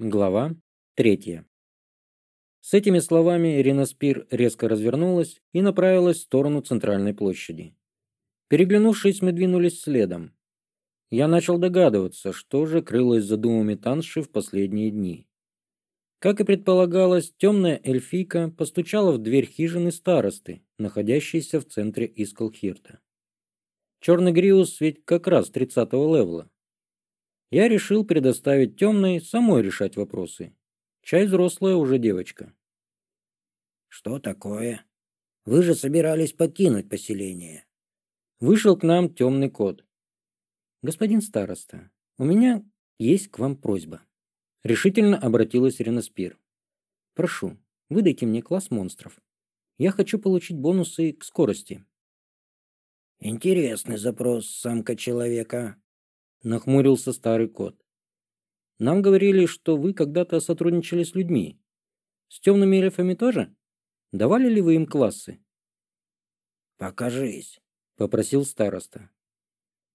Глава 3. С этими словами Ирина Спир резко развернулась и направилась в сторону центральной площади. Переглянувшись, мы двинулись следом. Я начал догадываться, что же крылось за думами Танши в последние дни. Как и предполагалось, темная эльфийка постучала в дверь хижины старосты, находящейся в центре Искалхирта. Черный Гриус ведь как раз 30-го левла, я решил предоставить темной самой решать вопросы. Чай взрослая уже девочка. Что такое? Вы же собирались покинуть поселение. Вышел к нам темный кот. Господин староста, у меня есть к вам просьба. Решительно обратилась Реноспир. Прошу, выдайте мне класс монстров. Я хочу получить бонусы к скорости. Интересный запрос самка человека, Нахмурился старый кот. Нам говорили, что вы когда-то сотрудничали с людьми. С темными эльфами тоже? Давали ли вы им классы? Покажись, попросил староста.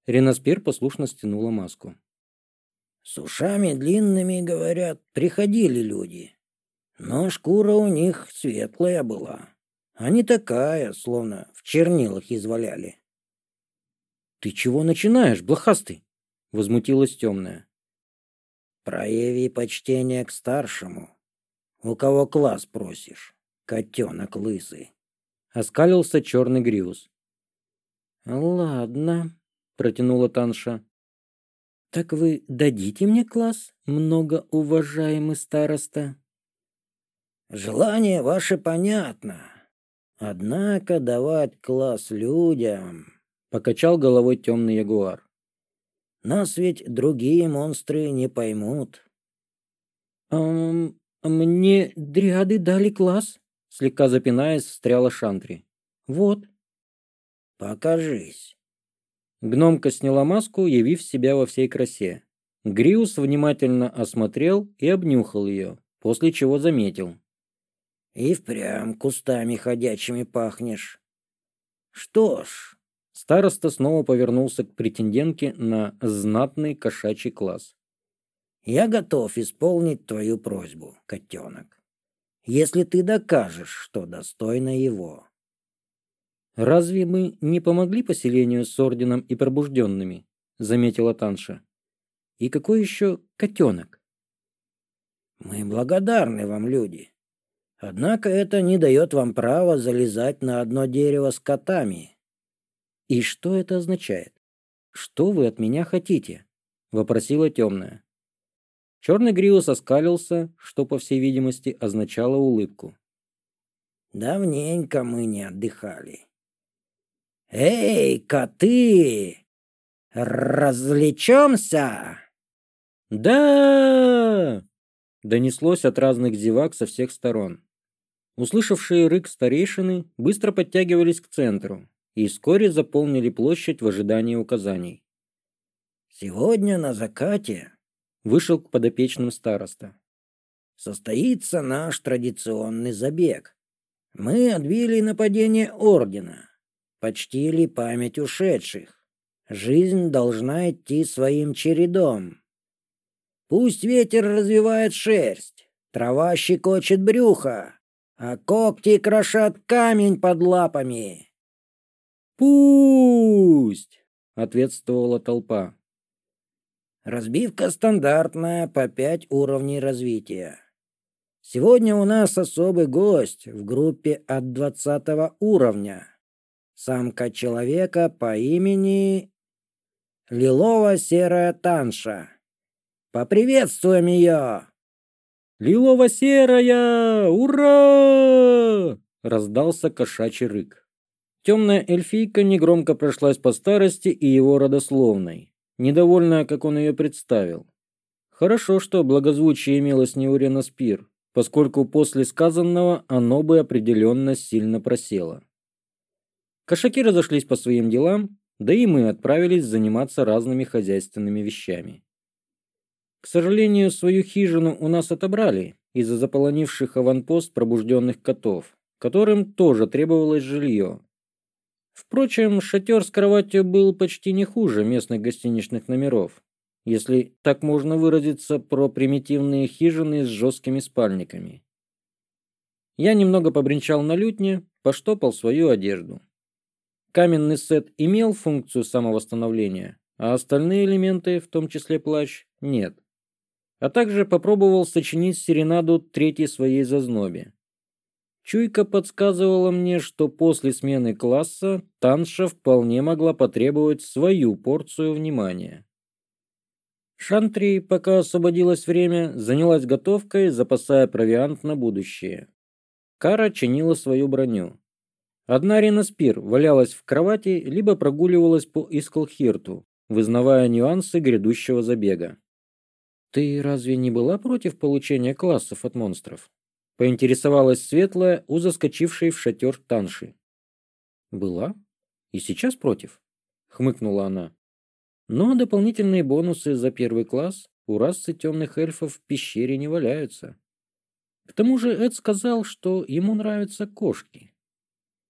Ренаспер послушно стянула маску. С ушами длинными, говорят, приходили люди. Но шкура у них светлая была, а не такая, словно в чернилах изваляли. «Ты чего начинаешь, блохастый?» возмутилась темная. Прояви почтение к старшему. У кого класс просишь, котенок лысый. Оскалился черный гриус. Ладно, протянула Танша. Так вы дадите мне класс, многоуважаемый староста? Желание ваше понятно. Однако давать класс людям, покачал головой темный ягуар. Нас ведь другие монстры не поймут». «Эм, «Мне дриады дали класс», — слегка запинаясь, встряла Шантри. «Вот». «Покажись». Гномка сняла маску, явив себя во всей красе. Гриус внимательно осмотрел и обнюхал ее, после чего заметил. «И впрямь кустами ходячими пахнешь. Что ж, Староста снова повернулся к претендентке на знатный кошачий класс. «Я готов исполнить твою просьбу, котенок, если ты докажешь, что достойна его». «Разве мы не помогли поселению с орденом и пробужденными?» — заметила Танша. «И какой еще котенок?» «Мы благодарны вам, люди. Однако это не дает вам права залезать на одно дерево с котами, «И что это означает? Что вы от меня хотите?» — вопросила темная. Черный Гриус оскалился, что, по всей видимости, означало улыбку. «Давненько мы не отдыхали». «Эй, коты! Развлечемся!» «Да!» — донеслось от разных зевак со всех сторон. Услышавшие рык старейшины быстро подтягивались к центру, и вскоре заполнили площадь в ожидании указаний. «Сегодня на закате», — вышел к подопечным староста, — «состоится наш традиционный забег. Мы отбили нападение ордена, почтили память ушедших. Жизнь должна идти своим чередом. Пусть ветер развивает шерсть, трава щекочет брюхо, а когти крошат камень под лапами» пусть ответствовала толпа. Разбивка стандартная по пять уровней развития. Сегодня у нас особый гость в группе от двадцатого уровня. Самка человека по имени Лилова Серая танша. Поприветствуем ее Лилова Серая, ура раздался кошачий рык. Темная эльфийка негромко прошлась по старости и его родословной, недовольная, как он ее представил. Хорошо, что благозвучие имелось не у Спир, поскольку после сказанного оно бы определенно сильно просело. Кошаки разошлись по своим делам, да и мы отправились заниматься разными хозяйственными вещами. К сожалению, свою хижину у нас отобрали из-за заполонивших аванпост пробужденных котов, которым тоже требовалось жилье, Впрочем, шатер с кроватью был почти не хуже местных гостиничных номеров, если так можно выразиться про примитивные хижины с жесткими спальниками. Я немного побренчал на лютне, поштопал свою одежду. Каменный сет имел функцию самовосстановления, а остальные элементы, в том числе плащ, нет. А также попробовал сочинить серенаду третьей своей зазнобе. Чуйка подсказывала мне, что после смены класса Танша вполне могла потребовать свою порцию внимания. Шантри, пока освободилось время, занялась готовкой, запасая провиант на будущее. Кара чинила свою броню. Одна Ренаспир валялась в кровати, либо прогуливалась по Исколхирту, вызнавая нюансы грядущего забега. «Ты разве не была против получения классов от монстров?» поинтересовалась светлая у заскочившей в шатер танши. «Была? И сейчас против?» — хмыкнула она. «Но дополнительные бонусы за первый класс у расы темных эльфов в пещере не валяются. К тому же Эд сказал, что ему нравятся кошки.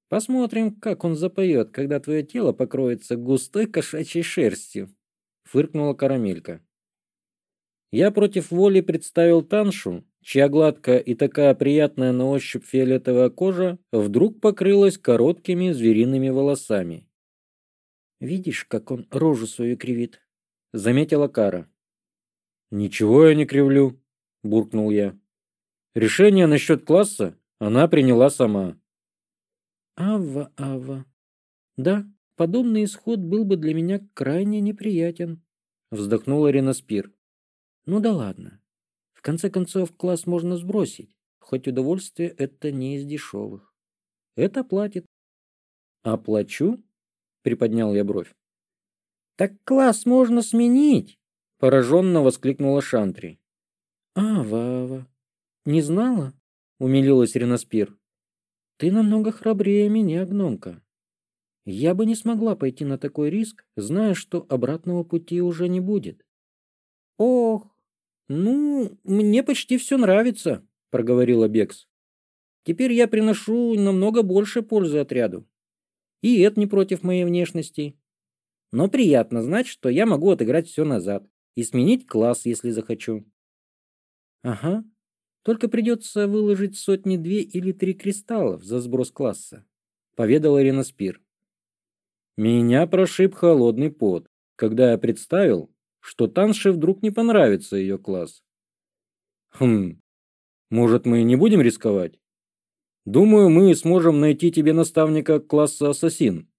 Посмотрим, как он запоет, когда твое тело покроется густой кошачьей шерстью», — фыркнула карамелька. Я против воли представил Таншу, чья гладкая и такая приятная на ощупь фиолетовая кожа вдруг покрылась короткими звериными волосами. «Видишь, как он рожу свою кривит?» — заметила Кара. «Ничего я не кривлю», — буркнул я. «Решение насчет класса она приняла сама». «Ава, ава. Да, подобный исход был бы для меня крайне неприятен», — вздохнула Рина Спир. Ну да ладно. В конце концов, класс можно сбросить, хоть удовольствие это не из дешевых. Это платит. Оплачу? Приподнял я бровь. Так класс можно сменить, пораженно воскликнула Шантри. А, Вава, не знала? Умилилась Ренаспир. Ты намного храбрее меня, гномка. Я бы не смогла пойти на такой риск, зная, что обратного пути уже не будет. Ох, «Ну, мне почти все нравится», — проговорила Бекс. «Теперь я приношу намного больше пользы отряду. И это не против моей внешности. Но приятно знать, что я могу отыграть все назад и сменить класс, если захочу». «Ага, только придется выложить сотни две или три кристаллов за сброс класса», — поведала Рена Спир. Меня прошиб холодный пот, когда я представил, что Танше вдруг не понравится ее класс. Хм, может, мы не будем рисковать? Думаю, мы сможем найти тебе наставника класса ассасин.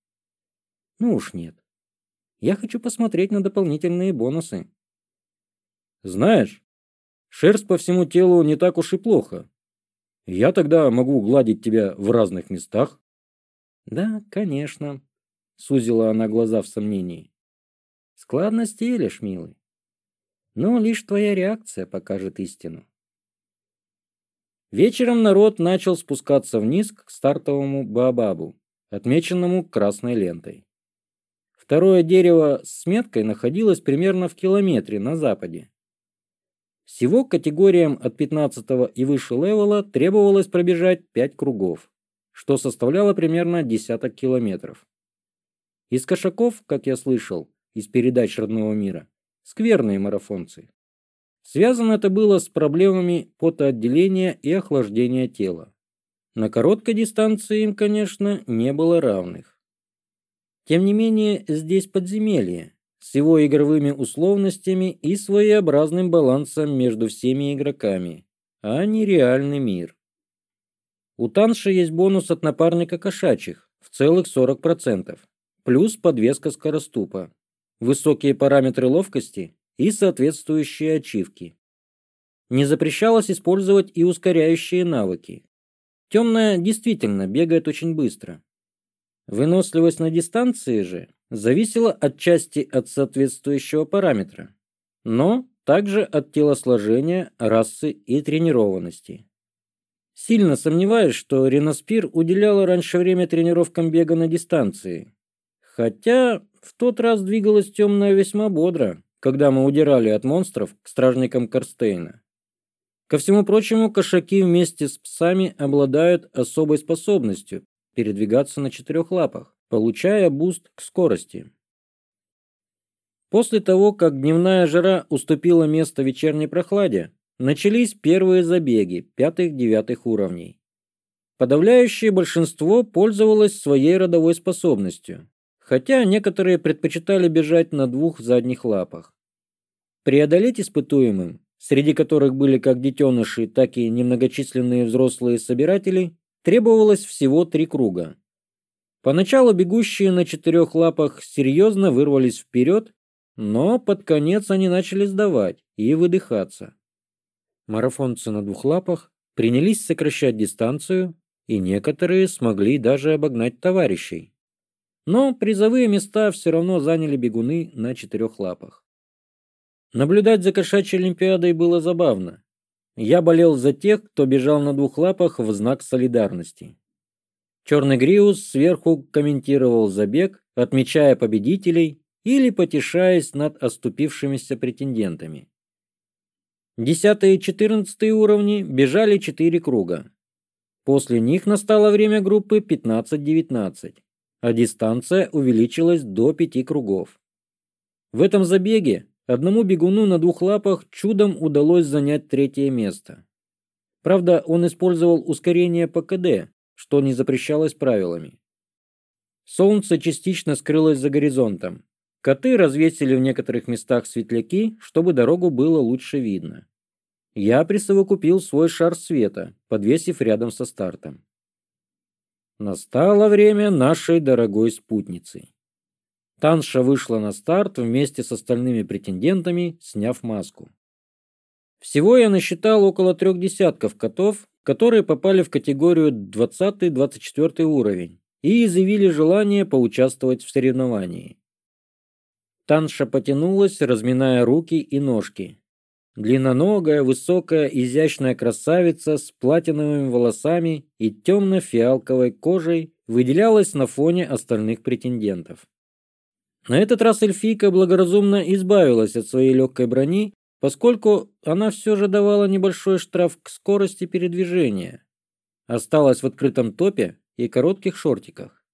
Ну уж нет. Я хочу посмотреть на дополнительные бонусы. Знаешь, шерсть по всему телу не так уж и плохо. Я тогда могу гладить тебя в разных местах. Да, конечно, сузила она глаза в сомнении. Складность телишь, милый. Но лишь твоя реакция покажет истину. Вечером народ начал спускаться вниз к стартовому Баобабу, отмеченному красной лентой. Второе дерево с меткой находилось примерно в километре на западе. Всего категориям от 15 и выше левела требовалось пробежать 5 кругов, что составляло примерно десяток километров. Из кошаков, как я слышал, из передач родного мира. Скверные марафонцы. Связано это было с проблемами потоотделения и охлаждения тела. На короткой дистанции им, конечно, не было равных. Тем не менее, здесь подземелье, с его игровыми условностями и своеобразным балансом между всеми игроками, а не реальный мир. У Танши есть бонус от напарника кошачьих в целых 40%, плюс подвеска скороступа высокие параметры ловкости и соответствующие ачивки. Не запрещалось использовать и ускоряющие навыки. Темная действительно бегает очень быстро. Выносливость на дистанции же зависела отчасти от соответствующего параметра, но также от телосложения, расы и тренированности. Сильно сомневаюсь, что Реноспир уделяла раньше время тренировкам бега на дистанции. Хотя в тот раз двигалась темная весьма бодро, когда мы удирали от монстров к стражникам Корстейна. Ко всему прочему, кошаки вместе с псами обладают особой способностью передвигаться на четырех лапах, получая буст к скорости. После того, как дневная жара уступила место вечерней прохладе, начались первые забеги пятых-девятых уровней. Подавляющее большинство пользовалось своей родовой способностью, хотя некоторые предпочитали бежать на двух задних лапах. Преодолеть испытуемым, среди которых были как детеныши, так и немногочисленные взрослые собиратели, требовалось всего три круга. Поначалу бегущие на четырех лапах серьезно вырвались вперед, но под конец они начали сдавать и выдыхаться. Марафонцы на двух лапах принялись сокращать дистанцию, и некоторые смогли даже обогнать товарищей. Но призовые места все равно заняли бегуны на четырех лапах. Наблюдать за кошачьей олимпиадой было забавно. Я болел за тех, кто бежал на двух лапах в знак солидарности. Черный Гриус сверху комментировал забег, отмечая победителей или потешаясь над оступившимися претендентами. Десятые и четырнадцатые уровни бежали четыре круга. После них настало время группы 15-19 а дистанция увеличилась до пяти кругов. В этом забеге одному бегуну на двух лапах чудом удалось занять третье место. Правда, он использовал ускорение ПКД, что не запрещалось правилами. Солнце частично скрылось за горизонтом. Коты развесили в некоторых местах светляки, чтобы дорогу было лучше видно. Я присовокупил свой шар света, подвесив рядом со стартом. Настало время нашей дорогой спутницы. Танша вышла на старт вместе с остальными претендентами, сняв маску. Всего я насчитал около трех десятков котов, которые попали в категорию 20-24 уровень и изъявили желание поучаствовать в соревновании. Танша потянулась, разминая руки и ножки, Длинноногая, высокая, изящная красавица с платиновыми волосами и темно-фиалковой кожей выделялась на фоне остальных претендентов. На этот раз эльфийка благоразумно избавилась от своей легкой брони, поскольку она все же давала небольшой штраф к скорости передвижения. Осталась в открытом топе и коротких шортиках.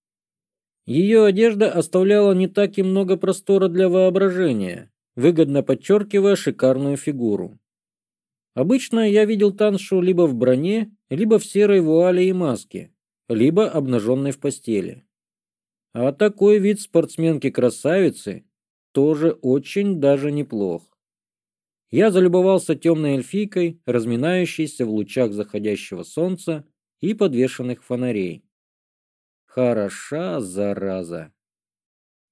Ее одежда оставляла не так и много простора для воображения, выгодно подчеркивая шикарную фигуру. Обычно я видел Таншу либо в броне, либо в серой вуале и маске, либо обнаженной в постели. А такой вид спортсменки-красавицы тоже очень даже неплох. Я залюбовался темной эльфийкой, разминающейся в лучах заходящего солнца и подвешенных фонарей. Хороша, зараза.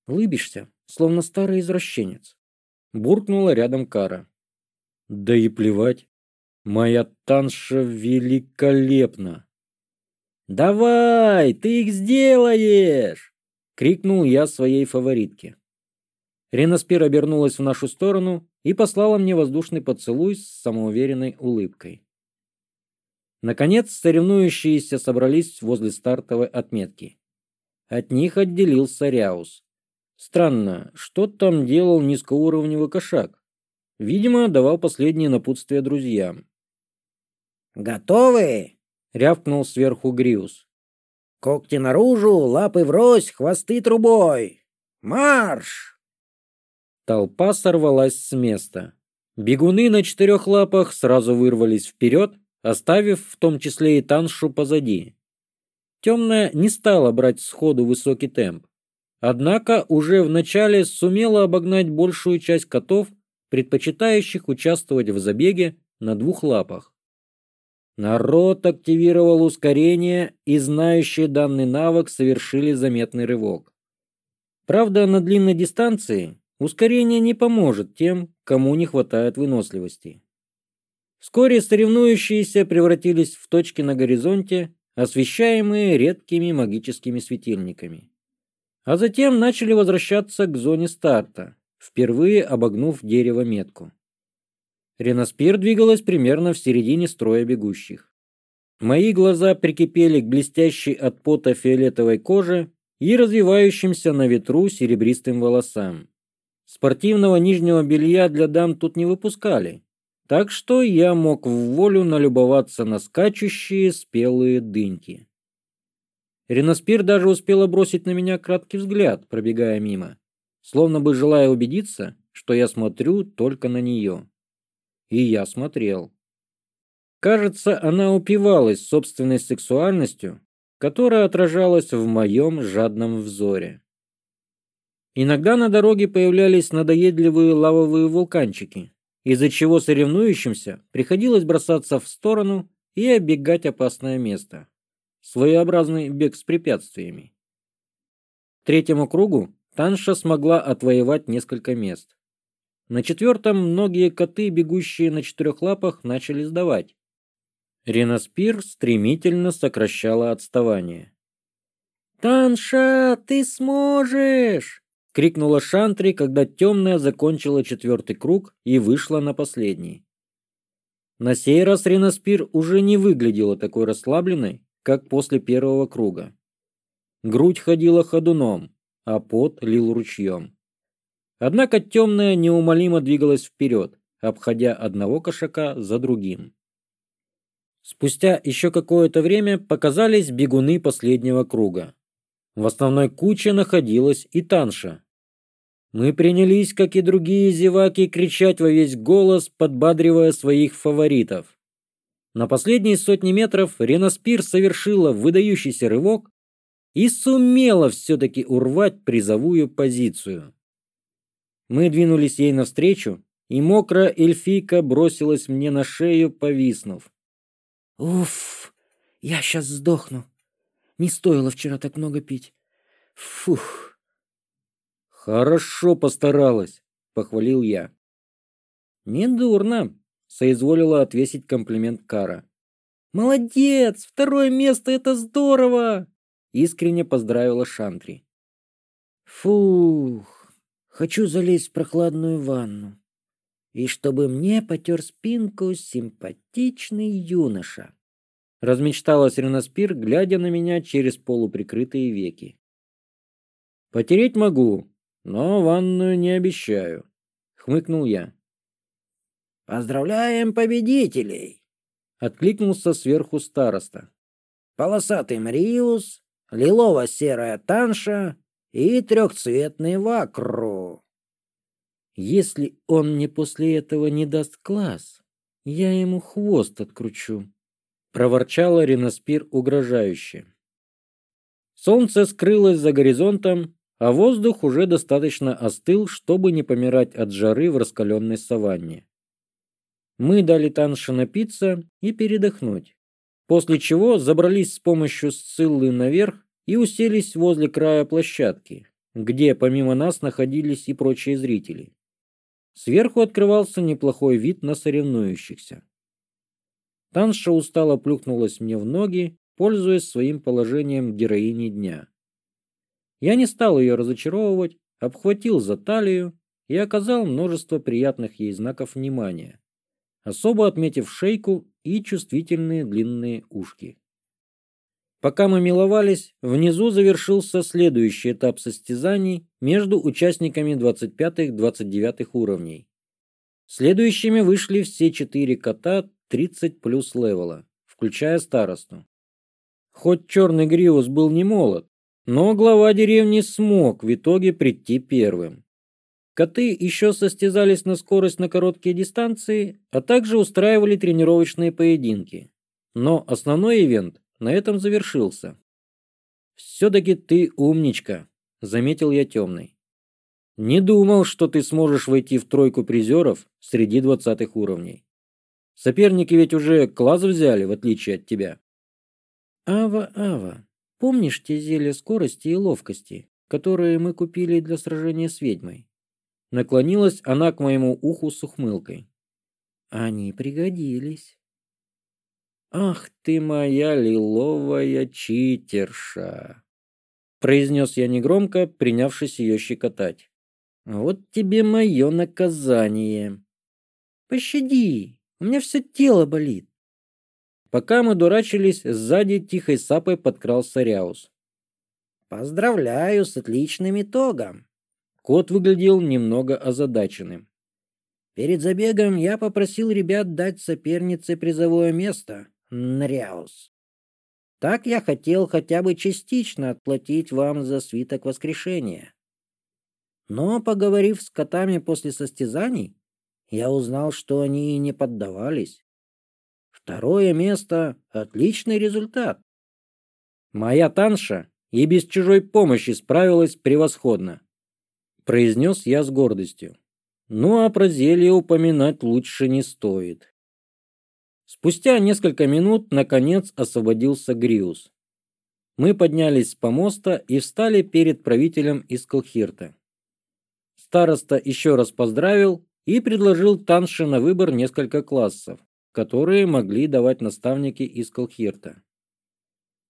Лыбишься, словно старый извращенец буркнула рядом кара. Да и плевать моя танша великолепна давай ты их сделаешь крикнул я своей фаворитке. Ренаспир обернулась в нашу сторону и послала мне воздушный поцелуй с самоуверенной улыбкой. Наконец соревнующиеся собрались возле стартовой отметки. От них отделился ряус Странно, что там делал низкоуровневый кошак? Видимо, давал последнее напутствие друзьям. «Готовы?» — рявкнул сверху Гриус. «Когти наружу, лапы врозь, хвосты трубой! Марш!» Толпа сорвалась с места. Бегуны на четырех лапах сразу вырвались вперед, оставив в том числе и таншу позади. Темная не стала брать сходу высокий темп. Однако уже в начале сумела обогнать большую часть котов, предпочитающих участвовать в забеге на двух лапах. Народ активировал ускорение, и знающие данный навык совершили заметный рывок. Правда, на длинной дистанции ускорение не поможет тем, кому не хватает выносливости. Вскоре соревнующиеся превратились в точки на горизонте, освещаемые редкими магическими светильниками. А затем начали возвращаться к зоне старта, впервые обогнув дерево метку. Реноспир двигалась примерно в середине строя бегущих. Мои глаза прикипели к блестящей от пота фиолетовой коже и развивающимся на ветру серебристым волосам. Спортивного нижнего белья для дам тут не выпускали, так что я мог в волю налюбоваться на скачущие спелые дыньки. Ренаспир даже успела бросить на меня краткий взгляд, пробегая мимо, словно бы желая убедиться, что я смотрю только на нее. И я смотрел. Кажется, она упивалась собственной сексуальностью, которая отражалась в моем жадном взоре. Иногда на дороге появлялись надоедливые лавовые вулканчики, из-за чего соревнующимся приходилось бросаться в сторону и оббегать опасное место своеобразный бег с препятствиями. Третьему кругу Танша смогла отвоевать несколько мест. На четвертом многие коты, бегущие на четырех лапах, начали сдавать. Ренаспир стремительно сокращала отставание. «Танша, ты сможешь!» — крикнула Шантри, когда темная закончила четвертый круг и вышла на последний. На сей раз Ренаспир уже не выглядела такой расслабленной как после первого круга. Грудь ходила ходуном, а пот лил ручьем. Однако темная неумолимо двигалась вперед, обходя одного кошака за другим. Спустя еще какое-то время показались бегуны последнего круга. В основной куче находилась и Танша. Мы принялись, как и другие зеваки, кричать во весь голос, подбадривая своих фаворитов. На последние сотни метров Ренаспир совершила выдающийся рывок и сумела все-таки урвать призовую позицию. Мы двинулись ей навстречу, и мокрая эльфийка бросилась мне на шею, повиснув. «Уф, я сейчас сдохну. Не стоило вчера так много пить. Фух!» «Хорошо постаралась», — похвалил я. «Недурно», соизволила отвесить комплимент Кара. «Молодец! Второе место! Это здорово!» Искренне поздравила Шантри. «Фух! Хочу залезть в прохладную ванну. И чтобы мне потер спинку симпатичный юноша!» Размечталась Ренаспир, глядя на меня через полуприкрытые веки. «Потереть могу, но ванную не обещаю», — хмыкнул я. Поздравляем победителей!» Откликнулся сверху староста. «Полосатый Мриус, лилово-серая танша и трехцветный вакру». «Если он мне после этого не даст класс, я ему хвост откручу», — проворчала Риноспир угрожающе. Солнце скрылось за горизонтом, а воздух уже достаточно остыл, чтобы не помирать от жары в раскаленной саванне. Мы дали Танше напиться и передохнуть, после чего забрались с помощью Сциллы наверх и уселись возле края площадки, где помимо нас находились и прочие зрители. Сверху открывался неплохой вид на соревнующихся. Танша устало плюхнулась мне в ноги, пользуясь своим положением героини дня. Я не стал ее разочаровывать, обхватил за талию и оказал множество приятных ей знаков внимания особо отметив шейку и чувствительные длинные ушки. Пока мы миловались, внизу завершился следующий этап состязаний между участниками 25-29 уровней. Следующими вышли все четыре кота 30 плюс левела, включая старосту. Хоть черный Гриус был не молод, но глава деревни смог в итоге прийти первым. Коты еще состязались на скорость на короткие дистанции, а также устраивали тренировочные поединки. Но основной ивент на этом завершился. «Все-таки ты умничка», – заметил я темный. «Не думал, что ты сможешь войти в тройку призеров среди двадцатых уровней. Соперники ведь уже класс взяли, в отличие от тебя». «Ава, Ава, помнишь те зелья скорости и ловкости, которые мы купили для сражения с ведьмой?» Наклонилась она к моему уху с ухмылкой. Они пригодились. Ах ты моя лиловая читерша, произнес я негромко, принявшись ее щекотать. Вот тебе мое наказание. Пощади, у меня все тело болит. Пока мы дурачились, сзади тихой сапой подкрался Ряус. Поздравляю с отличным итогом. Кот выглядел немного озадаченным. Перед забегом я попросил ребят дать сопернице призовое место. Нряус. Так я хотел хотя бы частично отплатить вам за свиток воскрешения. Но, поговорив с котами после состязаний, я узнал, что они и не поддавались. Второе место — отличный результат. Моя танша и без чужой помощи справилась превосходно произнес я с гордостью. Ну а про зелье упоминать лучше не стоит. Спустя несколько минут, наконец, освободился Гриус. Мы поднялись с помоста и встали перед правителем из Колхирта. Староста еще раз поздравил и предложил Танше на выбор несколько классов, которые могли давать наставники из Колхирта.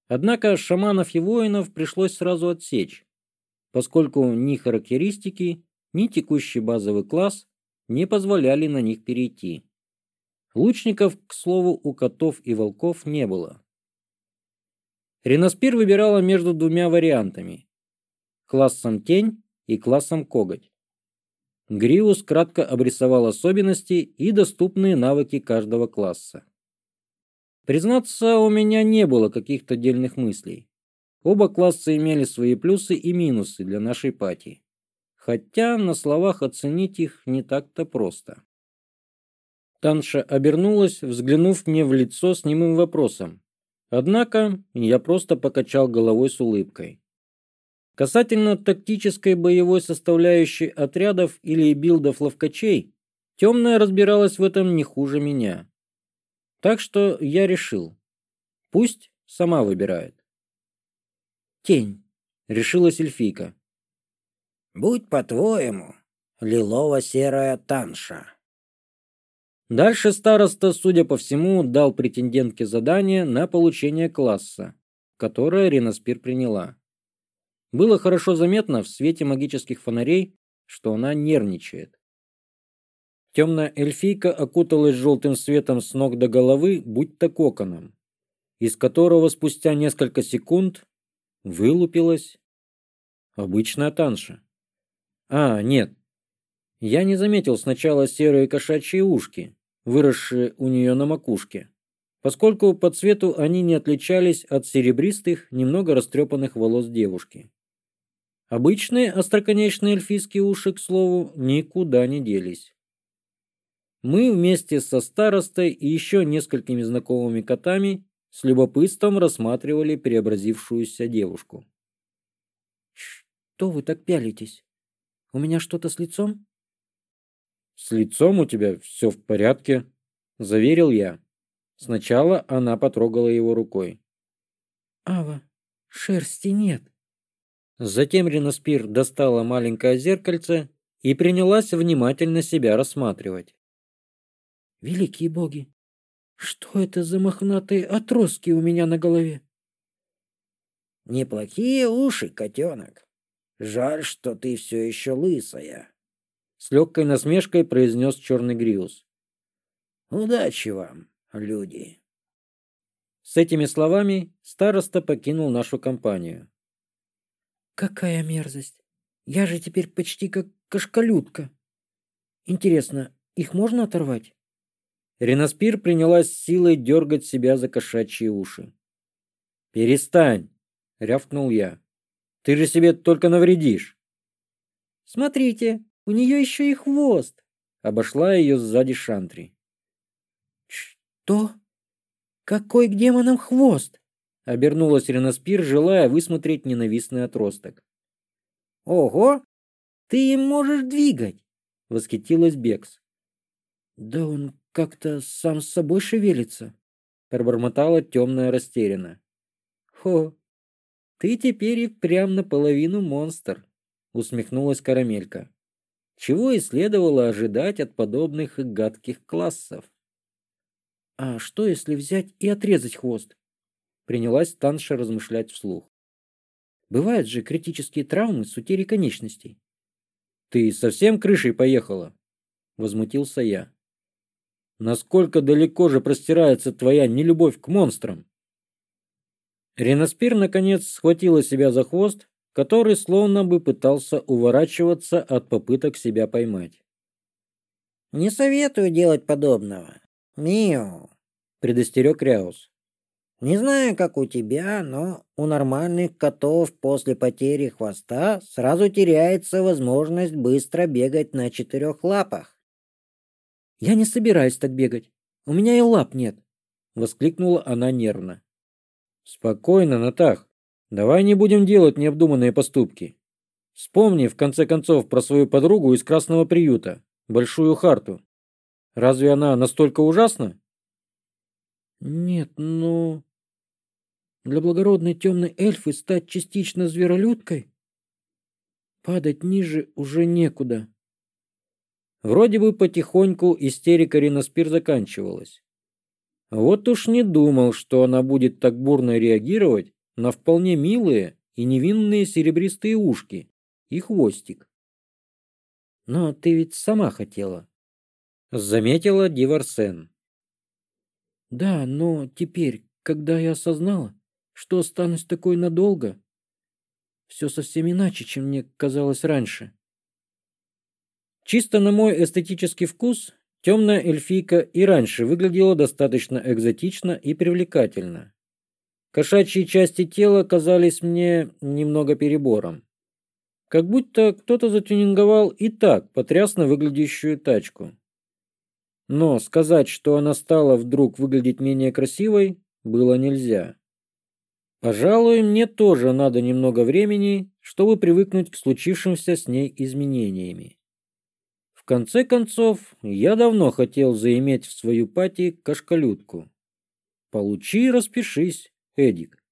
Однако шаманов и воинов пришлось сразу отсечь поскольку ни характеристики, ни текущий базовый класс не позволяли на них перейти. Лучников, к слову, у котов и волков не было. Реноспир выбирала между двумя вариантами – классом тень и классом коготь. Гриус кратко обрисовал особенности и доступные навыки каждого класса. Признаться, у меня не было каких-то дельных мыслей. Оба класса имели свои плюсы и минусы для нашей пати. Хотя на словах оценить их не так-то просто. Танша обернулась, взглянув мне в лицо с немым вопросом. Однако я просто покачал головой с улыбкой. Касательно тактической боевой составляющей отрядов или билдов ловкачей, темная разбиралась в этом не хуже меня. Так что я решил. Пусть сама выбирает тень, решилась эльфийка. «Будь по-твоему, лилово-серая танша». Дальше староста, судя по всему, дал претендентке задание на получение класса, которое Риноспир приняла. Было хорошо заметно в свете магических фонарей, что она нервничает. Темная эльфийка окуталась желтым светом с ног до головы, будь то коконом, из которого спустя несколько секунд Вылупилась? Обычная танша. А, нет. Я не заметил сначала серые кошачьи ушки, выросшие у нее на макушке, поскольку по цвету они не отличались от серебристых, немного растрепанных волос девушки. Обычные остроконечные эльфийские уши, к слову, никуда не делись. Мы вместе со старостой и еще несколькими знакомыми котами с любопытством рассматривали преобразившуюся девушку. «Что вы так пялитесь? У меня что-то с лицом?» «С лицом у тебя все в порядке», — заверил я. Сначала она потрогала его рукой. «Ава, шерсти нет». Затем Ренаспир достала маленькое зеркальце и принялась внимательно себя рассматривать. «Великие боги, что это за мохнатые отростки у меня на голове? Неплохие уши, котенок. Жаль, что ты все еще лысая. С легкой насмешкой произнес черный Гриус. Удачи вам, люди. С этими словами староста покинул нашу компанию. Какая мерзость! Я же теперь почти как кошкалютка. Интересно, их можно оторвать? Риноспир принялась силой дергать себя за кошачьи уши. «Перестань!» — рявкнул я. «Ты же себе только навредишь!» «Смотрите, у нее еще и хвост!» — обошла ее сзади Шантри. «Что? Какой к демонам хвост?» — обернулась Риноспир, желая высмотреть ненавистный отросток. «Ого! Ты им можешь двигать!» — восхитилась Бекс. «Да он как-то сам с собой шевелится», — пробормотала темная растерянно. «Хо, ты теперь и прям наполовину монстр», — усмехнулась Карамелька. «Чего и следовало ожидать от подобных гадких классов?» «А что, если взять и отрезать хвост?» — принялась Танша размышлять вслух. «Бывают же критические травмы с утерей конечностей». «Ты совсем крышей поехала?» — возмутился я насколько далеко же простирается твоя нелюбовь к монстрам. Реноспир наконец схватила себя за хвост, который словно бы пытался уворачиваться от попыток себя поймать. «Не советую делать подобного. Мио!» — предостерег Ряус. «Не знаю, как у тебя, но у нормальных котов после потери хвоста сразу теряется возможность быстро бегать на четырех лапах я не собираюсь так бегать. У меня и лап нет. Воскликнула она нервно. Спокойно натах. Давай не будем делать необдуманные поступки. Вспомни в конце концов про свою подругу из красного приюта. Большую харту. Разве она настолько ужасна? Нет ну. Для благородной темной эльфы стать частично зверолюдкой падать ниже уже некуда. Вроде бы потихоньку истерика Риноспир заканчивалась. Вот уж не думал, что она будет так бурно реагировать на вполне милые и невинные серебристые ушки и хвостик. «Но ты ведь сама хотела», — заметила Диварсен. «Да, но теперь, когда я осознала, что останусь такой надолго, все совсем иначе, чем мне казалось раньше», Чисто на мой эстетический вкус, темная эльфийка и раньше выглядела достаточно экзотично и привлекательно. Кошачьи части тела казались мне немного перебором. Как будто кто-то затюнинговал и так потрясно выглядящую тачку. Но сказать, что она стала вдруг выглядеть менее красивой, было нельзя. Пожалуй, мне тоже надо немного времени, чтобы привыкнуть к случившимся с ней изменениями конце концов, я давно хотел заиметь в свою пати кашкалютку. Получи и распишись, Эдик.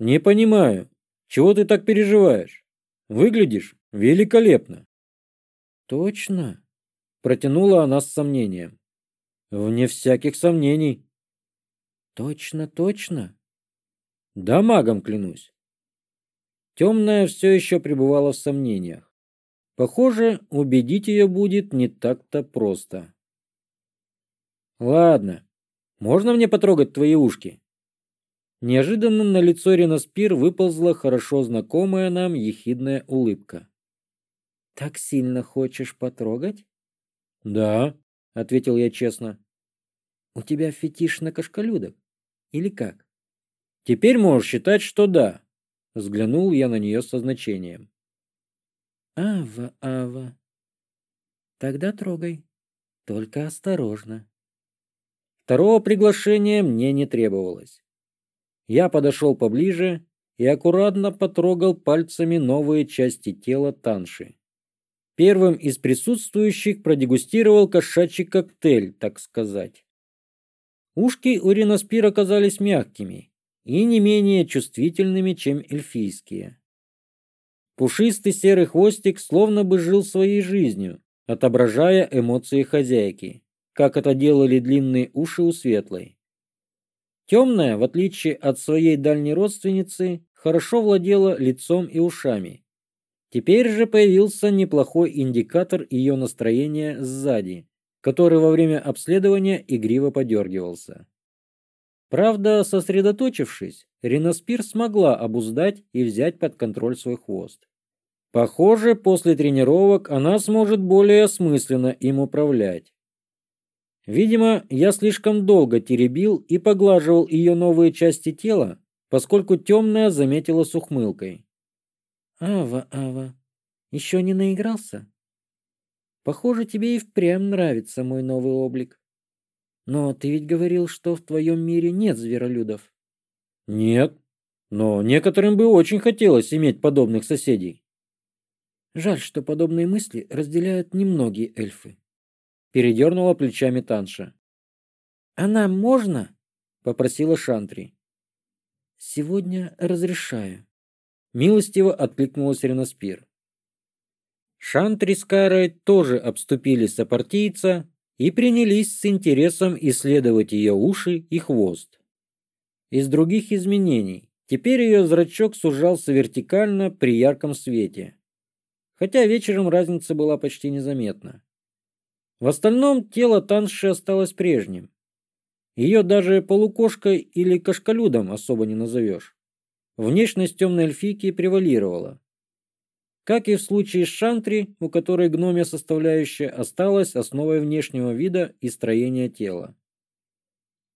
Не понимаю, чего ты так переживаешь? Выглядишь великолепно. Точно? Протянула она с сомнением. Вне всяких сомнений. Точно, точно. Да магом клянусь. Темная все еще пребывала в сомнениях. Похоже, убедить ее будет не так-то просто. Ладно, можно мне потрогать твои ушки? Неожиданно на лицо Ренаспир выползла хорошо знакомая нам ехидная улыбка. Так сильно хочешь потрогать? Да, ответил я честно. У тебя фетиш на кошкалюдок? Или как? Теперь можешь считать, что да. Взглянул я на нее со значением. «Ава, Ава!» «Тогда трогай. Только осторожно». Второго приглашения мне не требовалось. Я подошел поближе и аккуратно потрогал пальцами новые части тела Танши. Первым из присутствующих продегустировал кошачий коктейль, так сказать. Ушки у Риноспир оказались мягкими и не менее чувствительными, чем эльфийские. Пушистый серый хвостик словно бы жил своей жизнью, отображая эмоции хозяйки, как это делали длинные уши у светлой. Темная, в отличие от своей дальней родственницы, хорошо владела лицом и ушами. Теперь же появился неплохой индикатор ее настроения сзади, который во время обследования игриво подергивался. Правда, сосредоточившись, Риноспир смогла обуздать и взять под контроль свой хвост. Похоже, после тренировок она сможет более осмысленно им управлять. Видимо, я слишком долго теребил и поглаживал ее новые части тела, поскольку темная заметила с ухмылкой. «Ава, Ава, еще не наигрался? Похоже, тебе и впрямь нравится мой новый облик». Но ты ведь говорил, что в твоем мире нет зверолюдов. Нет, но некоторым бы очень хотелось иметь подобных соседей. Жаль, что подобные мысли разделяют немногие эльфы. Передернула плечами Танша. «А нам можно?» — попросила Шантри. «Сегодня разрешаю». Милостиво откликнулась Ренаспир. Шантри с Карой тоже обступили сопартийца, и принялись с интересом исследовать ее уши и хвост. Из других изменений теперь ее зрачок сужался вертикально при ярком свете, хотя вечером разница была почти незаметна. В остальном тело танши осталось прежним. Ее даже полукошкой или кошкалюдом особо не назовешь. Внешность темной эльфийки превалировала. Как и в случае с шантри, у которой гномия составляющая осталась основой внешнего вида и строения тела.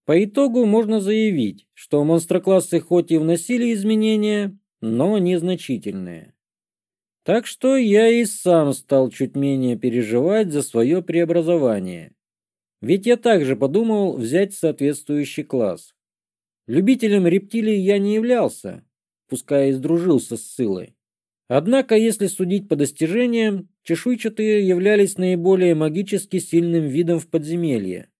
По итогу можно заявить, что монстроклассы хоть и вносили изменения, но незначительные. Так что я и сам стал чуть менее переживать за свое преобразование. Ведь я также подумал взять соответствующий класс. Любителем рептилий я не являлся, пускай и сдружился с Сылой. Однако, если судить по достижениям, чешуйчатые являлись наиболее магически сильным видом в подземелье.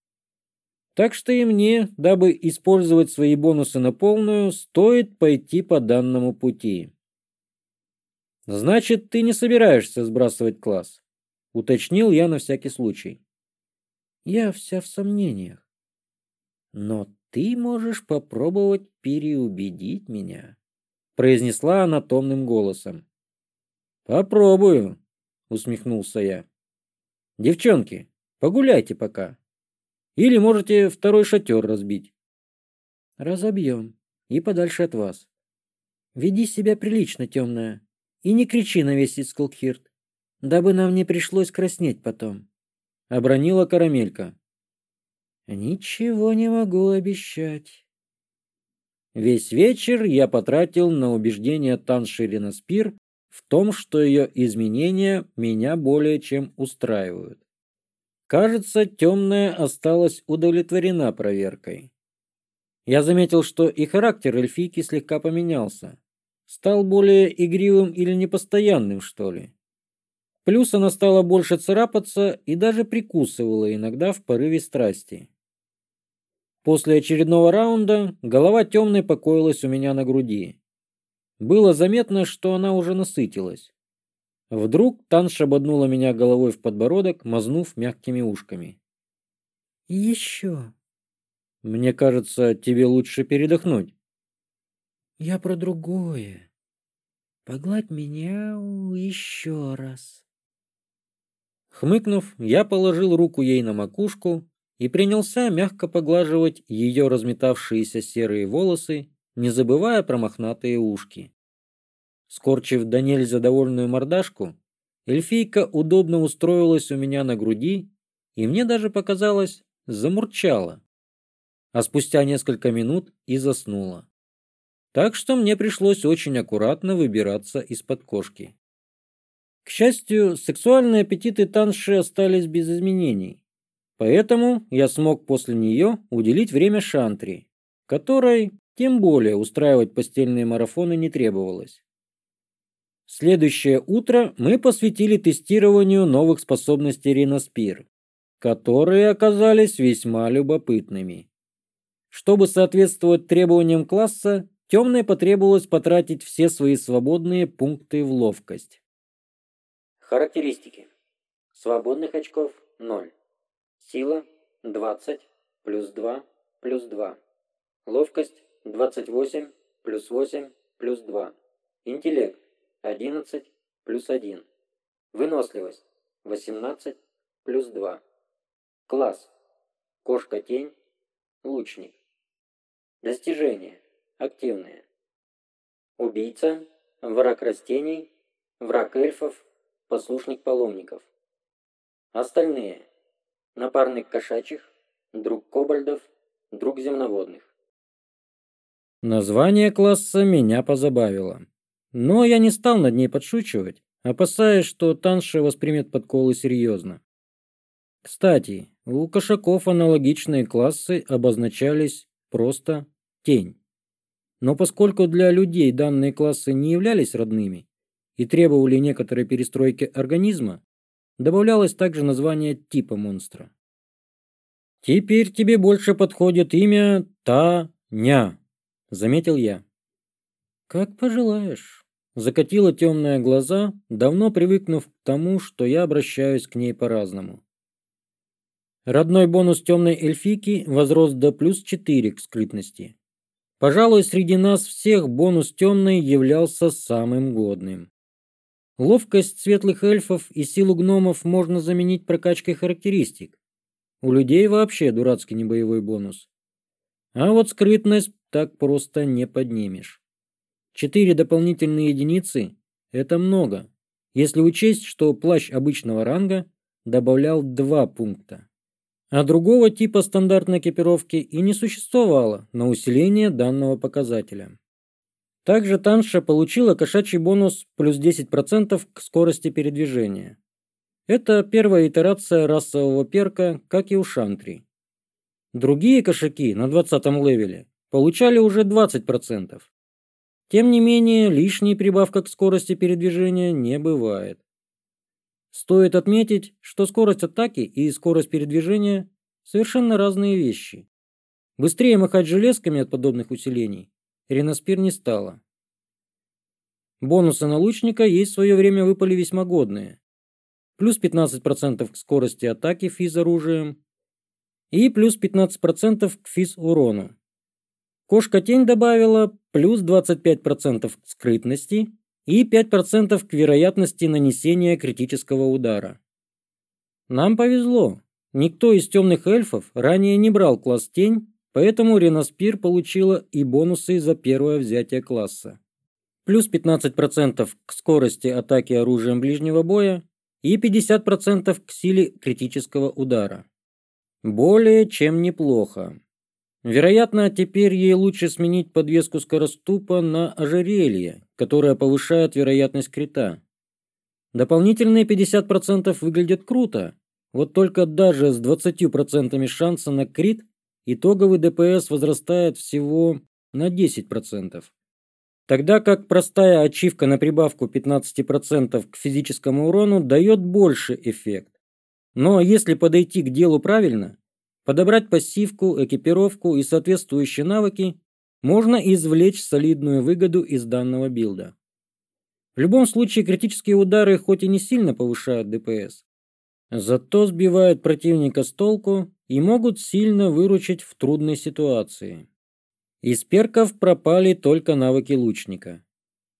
Так что и мне, дабы использовать свои бонусы на полную, стоит пойти по данному пути. «Значит, ты не собираешься сбрасывать класс?» — уточнил я на всякий случай. «Я вся в сомнениях. Но ты можешь попробовать переубедить меня», — произнесла она томным голосом попробую усмехнулся я. Девчонки погуляйте пока. Или можете второй шатер разбить. Разобьем и подальше от вас. Веди себя прилично темная и не кричи на весь скулхирт дабы нам не пришлось краснеть потом обронила карамелька. Ничего не могу обещать. Весь вечер я потратил на убеждение танширина спир в том, что ее изменения меня более чем устраивают. Кажется, темная осталась удовлетворена проверкой. Я заметил, что и характер эльфийки слегка поменялся. Стал более игривым или непостоянным, что ли. Плюс она стала больше царапаться и даже прикусывала иногда в порыве страсти. После очередного раунда голова темной покоилась у меня на груди. Было заметно, что она уже насытилась. Вдруг Танша ободнула меня головой в подбородок, мазнув мягкими ушками. «Еще». «Мне кажется, тебе лучше передохнуть». «Я про другое. Погладь меня еще раз». Хмыкнув, я положил руку ей на макушку и принялся мягко поглаживать ее разметавшиеся серые волосы не забывая про мохнатые ушки. Скорчив Даниэль задовольную мордашку, эльфийка удобно устроилась у меня на груди и мне даже показалось, замурчала. А спустя несколько минут и заснула. Так что мне пришлось очень аккуратно выбираться из-под кошки. К счастью, сексуальные аппетиты Танши остались без изменений. Поэтому я смог после нее уделить время Шантри, которой, тем более устраивать постельные марафоны не требовалось. Следующее утро мы посвятили тестированию новых способностей Риноспир, которые оказались весьма любопытными. Чтобы соответствовать требованиям класса, темной потребовалось потратить все свои свободные пункты в ловкость. Характеристики. Свободных очков – 0. Сила – 20, плюс 2, плюс 2. Ловкость 28 плюс 8 плюс 2. Интеллект 11 плюс 1. Выносливость 18 плюс 2. Класс. Кошка-тень. Лучник. Достижения. Активные. Убийца. Враг растений. Враг эльфов. Послушник паломников. Остальные. Напарник кошачьих. Друг кобальдов. Друг земноводных. Название класса меня позабавило. Но я не стал над ней подшучивать, опасаясь, что Танша воспримет подколы серьезно. Кстати, у кошаков аналогичные классы обозначались просто «тень». Но поскольку для людей данные классы не являлись родными и требовали некоторой перестройки организма, добавлялось также название типа монстра. Теперь тебе больше подходит имя Таня заметил я. «Как пожелаешь». Закатила темные глаза, давно привыкнув к тому, что я обращаюсь к ней по-разному. Родной бонус темной эльфики возрос до плюс 4 к скрытности. Пожалуй, среди нас всех бонус темный являлся самым годным. Ловкость светлых эльфов и силу гномов можно заменить прокачкой характеристик. У людей вообще дурацкий небоевой бонус. А вот скрытность так просто не поднимешь. Четыре дополнительные единицы – это много, если учесть, что плащ обычного ранга добавлял два пункта. А другого типа стандартной экипировки и не существовало на усиление данного показателя. Также Танша получила кошачий бонус плюс 10% к скорости передвижения. Это первая итерация расового перка, как и у Шантри. Другие кошаки на 20-м левеле получали уже 20%. Тем не менее, лишняя прибавка к скорости передвижения не бывает. Стоит отметить, что скорость атаки и скорость передвижения – совершенно разные вещи. Быстрее махать железками от подобных усилений Реноспир не стала. Бонусы на лучника есть в свое время выпали весьма годные. Плюс 15% к скорости атаки физоружием и плюс 15% к физ урону. Кошка-тень добавила плюс 25% к скрытности и 5% к вероятности нанесения критического удара. Нам повезло. Никто из темных эльфов ранее не брал класс тень, поэтому Ренаспир получила и бонусы за первое взятие класса. Плюс 15% к скорости атаки оружием ближнего боя и 50% к силе критического удара. Более чем неплохо. Вероятно, теперь ей лучше сменить подвеску скороступа на ожерелье, которое повышает вероятность крита. Дополнительные 50% выглядят круто, вот только даже с 20% шанса на крит итоговый ДПС возрастает всего на 10%. Тогда как простая ачивка на прибавку 15% к физическому урону дает больше эффект. Но если подойти к делу правильно, подобрать пассивку, экипировку и соответствующие навыки, можно извлечь солидную выгоду из данного билда. В любом случае критические удары хоть и не сильно повышают ДПС, зато сбивают противника с толку и могут сильно выручить в трудной ситуации. Из перков пропали только навыки лучника.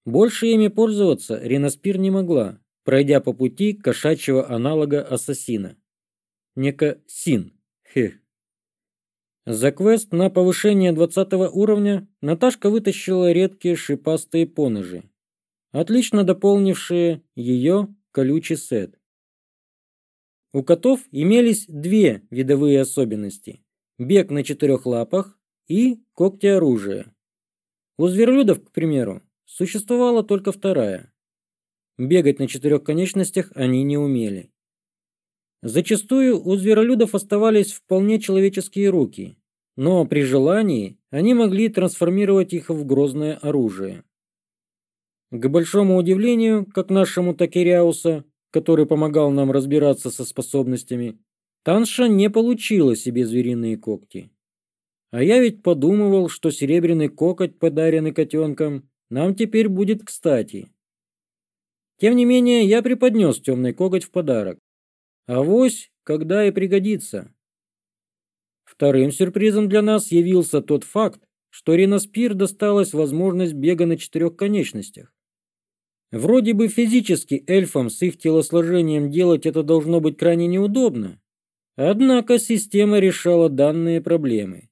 Больше ими пользоваться Реноспир не могла, пройдя по пути кошачьего аналога ассасина. Неко Син. Хе. За квест на повышение 20 уровня Наташка вытащила редкие шипастые поножи, отлично дополнившие ее колючий сет. У котов имелись две видовые особенности – бег на четырех лапах и когти оружия. У зверолюдов, к примеру, существовала только вторая – Бегать на четырех конечностях они не умели. Зачастую у зверолюдов оставались вполне человеческие руки, но при желании они могли трансформировать их в грозное оружие. К большому удивлению, как нашему Такериауса, который помогал нам разбираться со способностями, Танша не получила себе звериные когти. А я ведь подумывал, что серебряный кокоть, подаренный котенком, нам теперь будет кстати. Тем не менее, я преподнес темный коготь в подарок. Авось, когда и пригодится. Вторым сюрпризом для нас явился тот факт, что Риноспир досталась возможность бега на четырех конечностях. Вроде бы физически эльфам с их телосложением делать это должно быть крайне неудобно, однако система решала данные проблемы.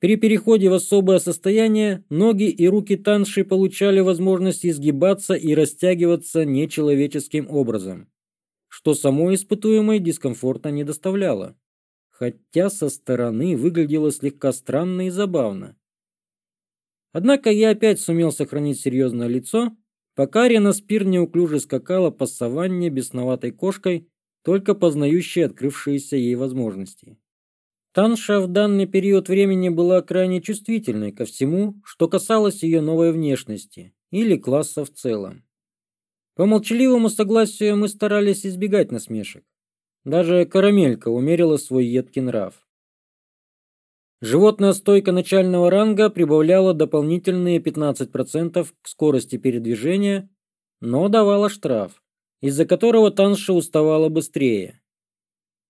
При переходе в особое состояние ноги и руки танши получали возможность изгибаться и растягиваться нечеловеческим образом, что само испытуемое дискомфорта не доставляло, хотя со стороны выглядело слегка странно и забавно. Однако я опять сумел сохранить серьезное лицо, пока Рена Спир неуклюже скакала по саванне бесноватой кошкой, только познающей открывшиеся ей возможности. Танша в данный период времени была крайне чувствительной ко всему, что касалось ее новой внешности или класса в целом. По молчаливому согласию мы старались избегать насмешек. Даже карамелька умерила свой едкий нрав. Животная стойка начального ранга прибавляла дополнительные 15% к скорости передвижения, но давала штраф, из-за которого танша уставала быстрее.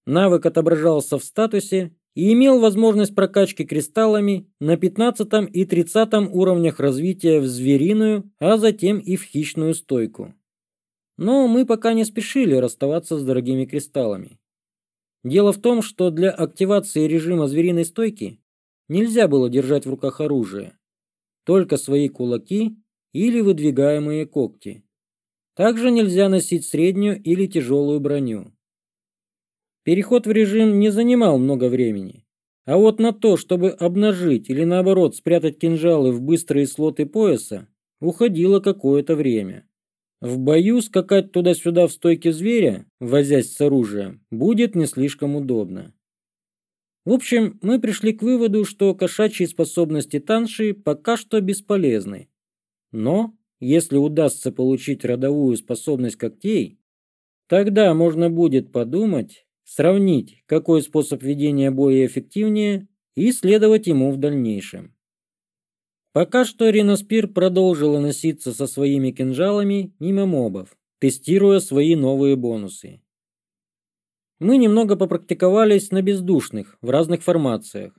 Навык отображался в статусе и имел возможность прокачки кристаллами на 15 и 30 уровнях развития в звериную, а затем и в хищную стойку. Но мы пока не спешили расставаться с дорогими кристаллами. Дело в том, что для активации режима звериной стойки нельзя было держать в руках оружие, только свои кулаки или выдвигаемые когти. Также нельзя носить среднюю или тяжелую броню. Переход в режим не занимал много времени. А вот на то, чтобы обнажить или наоборот спрятать кинжалы в быстрые слоты пояса, уходило какое-то время. В бою скакать туда-сюда в стойке зверя, возясь с оружием, будет не слишком удобно. В общем, мы пришли к выводу, что кошачьи способности Танши пока что бесполезны. Но, если удастся получить родовую способность когтей, тогда можно будет подумать, сравнить, какой способ ведения боя эффективнее и следовать ему в дальнейшем. Пока что Риноспир продолжила носиться со своими кинжалами мимо мобов, тестируя свои новые бонусы. Мы немного попрактиковались на бездушных в разных формациях.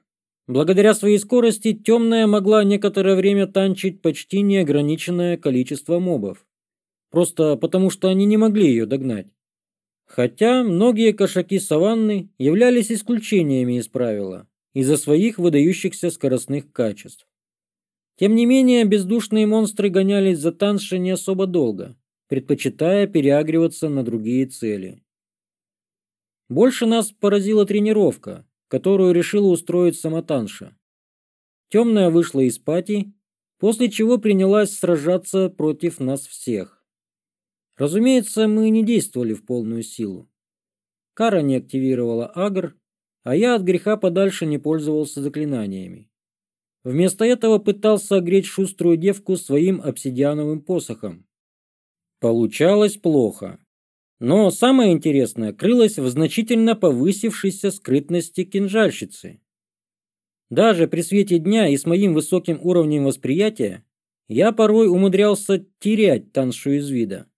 Благодаря своей скорости темная могла некоторое время танчить почти неограниченное количество мобов, просто потому что они не могли ее догнать. Хотя многие кошаки саванны являлись исключениями из правила из-за своих выдающихся скоростных качеств. Тем не менее, бездушные монстры гонялись за танши не особо долго, предпочитая переагриваться на другие цели. Больше нас поразила тренировка, которую решила устроить сама Танша. Темная вышла из пати, после чего принялась сражаться против нас всех. Разумеется, мы не действовали в полную силу. Кара не активировала агр, а я от греха подальше не пользовался заклинаниями. Вместо этого пытался огреть шуструю девку своим обсидиановым посохом. Получалось плохо. Но самое интересное крылось в значительно повысившейся скрытности кинжальщицы. Даже при свете дня и с моим высоким уровнем восприятия я порой умудрялся терять таншу из вида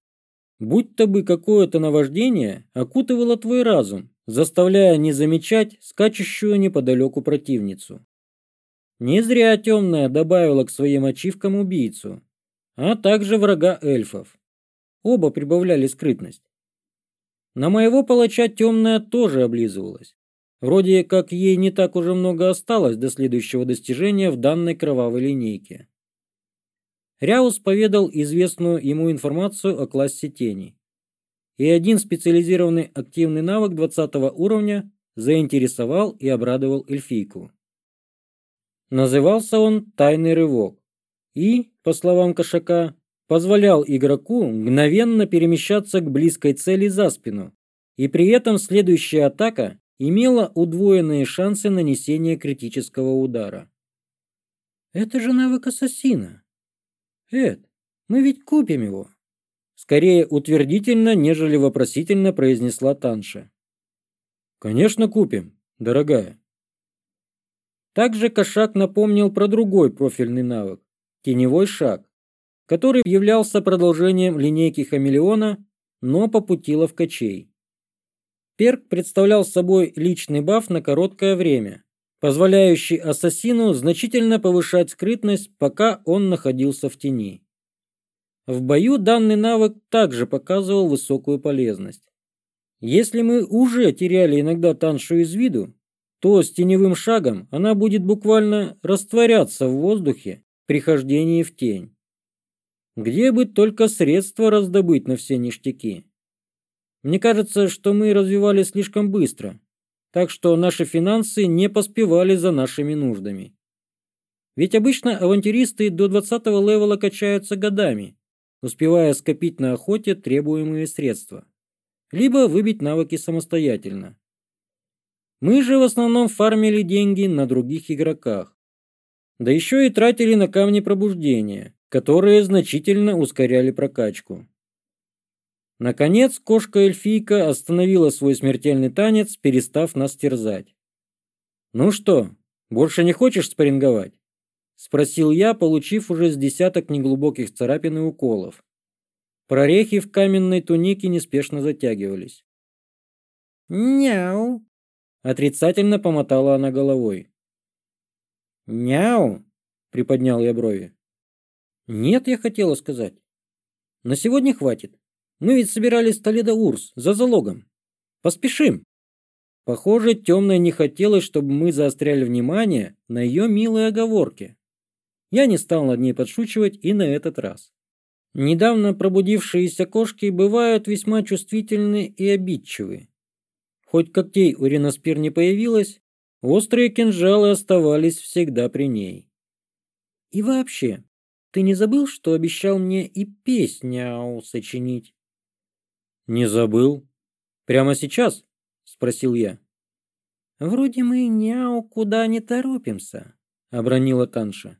будь то бы какое-то наваждение а окутывало твой разум, заставляя не замечать скачущую неподалеку противницу. Не зря темная добавила к своим ачивкам убийцу, а также врага эльфов. Оба прибавляли скрытность. На моего палача темная тоже облизывалась. Вроде как ей не так уже много осталось до следующего достижения в данной кровавой линейке. Ряус поведал известную ему информацию о классе теней. И один специализированный активный навык 20 уровня заинтересовал и обрадовал эльфийку. Назывался он «Тайный рывок» и, по словам Кошака, позволял игроку мгновенно перемещаться к близкой цели за спину, и при этом следующая атака имела удвоенные шансы нанесения критического удара. «Это же навык ассасина», «Эд, мы ну ведь купим его!» Скорее утвердительно, нежели вопросительно произнесла Танша. «Конечно купим, дорогая!» Также Кошак напомнил про другой профильный навык – теневой шаг, который являлся продолжением линейки хамелеона, но по пути ловкачей. Перк представлял собой личный баф на короткое время, позволяющий ассасину значительно повышать скрытность, пока он находился в тени. В бою данный навык также показывал высокую полезность. Если мы уже теряли иногда таншу из виду, то с теневым шагом она будет буквально растворяться в воздухе при хождении в тень. Где бы только средства раздобыть на все ништяки. Мне кажется, что мы развивали слишком быстро, так что наши финансы не поспевали за нашими нуждами. Ведь обычно авантюристы до 20 левела качаются годами, успевая скопить на охоте требуемые средства, либо выбить навыки самостоятельно. Мы же в основном фармили деньги на других игроках. Да еще и тратили на камни пробуждения, которые значительно ускоряли прокачку. Наконец кошка-эльфийка остановила свой смертельный танец, перестав нас терзать. «Ну что, больше не хочешь спарринговать?» — спросил я, получив уже с десяток неглубоких царапин и уколов. Прорехи в каменной тунике неспешно затягивались. «Няу!» — отрицательно помотала она головой. «Няу!» — приподнял я брови. «Нет, я хотела сказать. На сегодня хватит. Мы ведь собирались в Толедо Урс за залогом. Поспешим. Похоже, темная не хотела, чтобы мы заостряли внимание на ее милые оговорки. Я не стал над ней подшучивать и на этот раз. Недавно пробудившиеся кошки бывают весьма чувствительны и обидчивы. Хоть когтей у Риноспир не появилось, острые кинжалы оставались всегда при ней. И вообще, ты не забыл, что обещал мне и песня сочинить? «Не забыл? Прямо сейчас?» – спросил я. «Вроде мы няу куда не торопимся», – обронила Танша.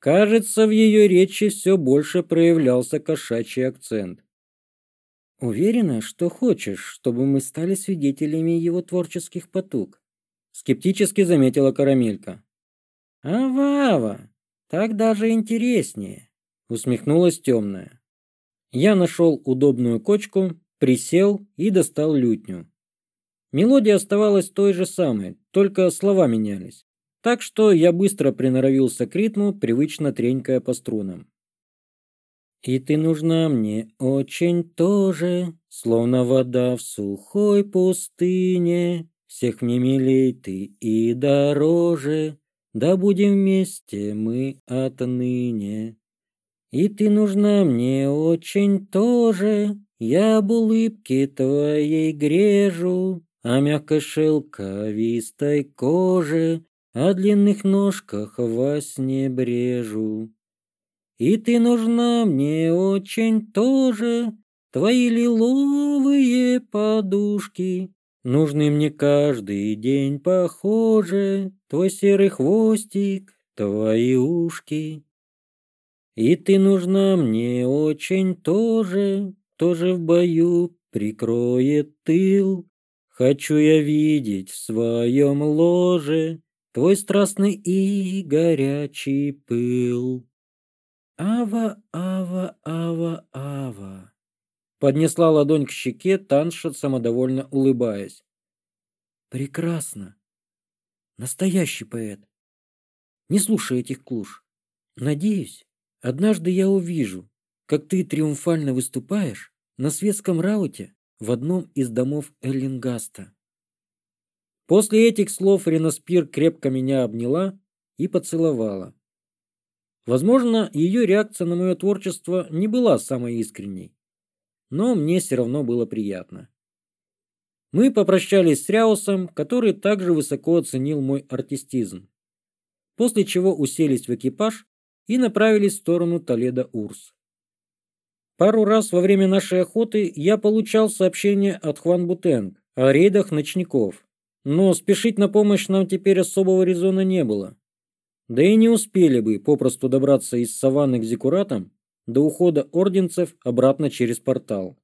Кажется, в ее речи все больше проявлялся кошачий акцент. «Уверена, что хочешь, чтобы мы стали свидетелями его творческих потуг», – скептически заметила Карамелька. «Ава-ава, так даже интереснее», – усмехнулась темная. Я нашел удобную кочку, присел и достал лютню. Мелодия оставалась той же самой, только слова менялись. Так что я быстро приноровился к ритму, привычно тренькая по струнам. «И ты нужна мне очень тоже, словно вода в сухой пустыне. Всех мне милей ты и дороже, да будем вместе мы отныне». И ты нужна мне очень тоже, Я об улыбке твоей грежу, а О мягкой шелковистой коже, О а длинных ножках во сне брежу. И ты нужна мне очень тоже, Твои лиловые подушки, Нужны мне каждый день, похоже, Твой серый хвостик, твои ушки. И ты нужна мне очень тоже, тоже в бою прикроет тыл. Хочу я видеть в своем ложе Твой страстный и горячий пыл. Ава, ава, ава, ава. Поднесла ладонь к щеке Танша, самодовольно улыбаясь. Прекрасно. Настоящий поэт. Не слушай этих клуш. Надеюсь, Однажды я увижу, как ты триумфально выступаешь на светском рауте в одном из домов Эрлингаста. После этих слов Ренаспир крепко меня обняла и поцеловала. Возможно, ее реакция на мое творчество не была самой искренней, но мне все равно было приятно. Мы попрощались с Ряусом, который также высоко оценил мой артистизм, после чего уселись в экипаж и направились в сторону Толеда Урс. Пару раз во время нашей охоты я получал сообщения от Хван Бутенг о рейдах ночников, но спешить на помощь нам теперь особого резона не было. Да и не успели бы попросту добраться из саванны к Зикуратам до ухода орденцев обратно через портал.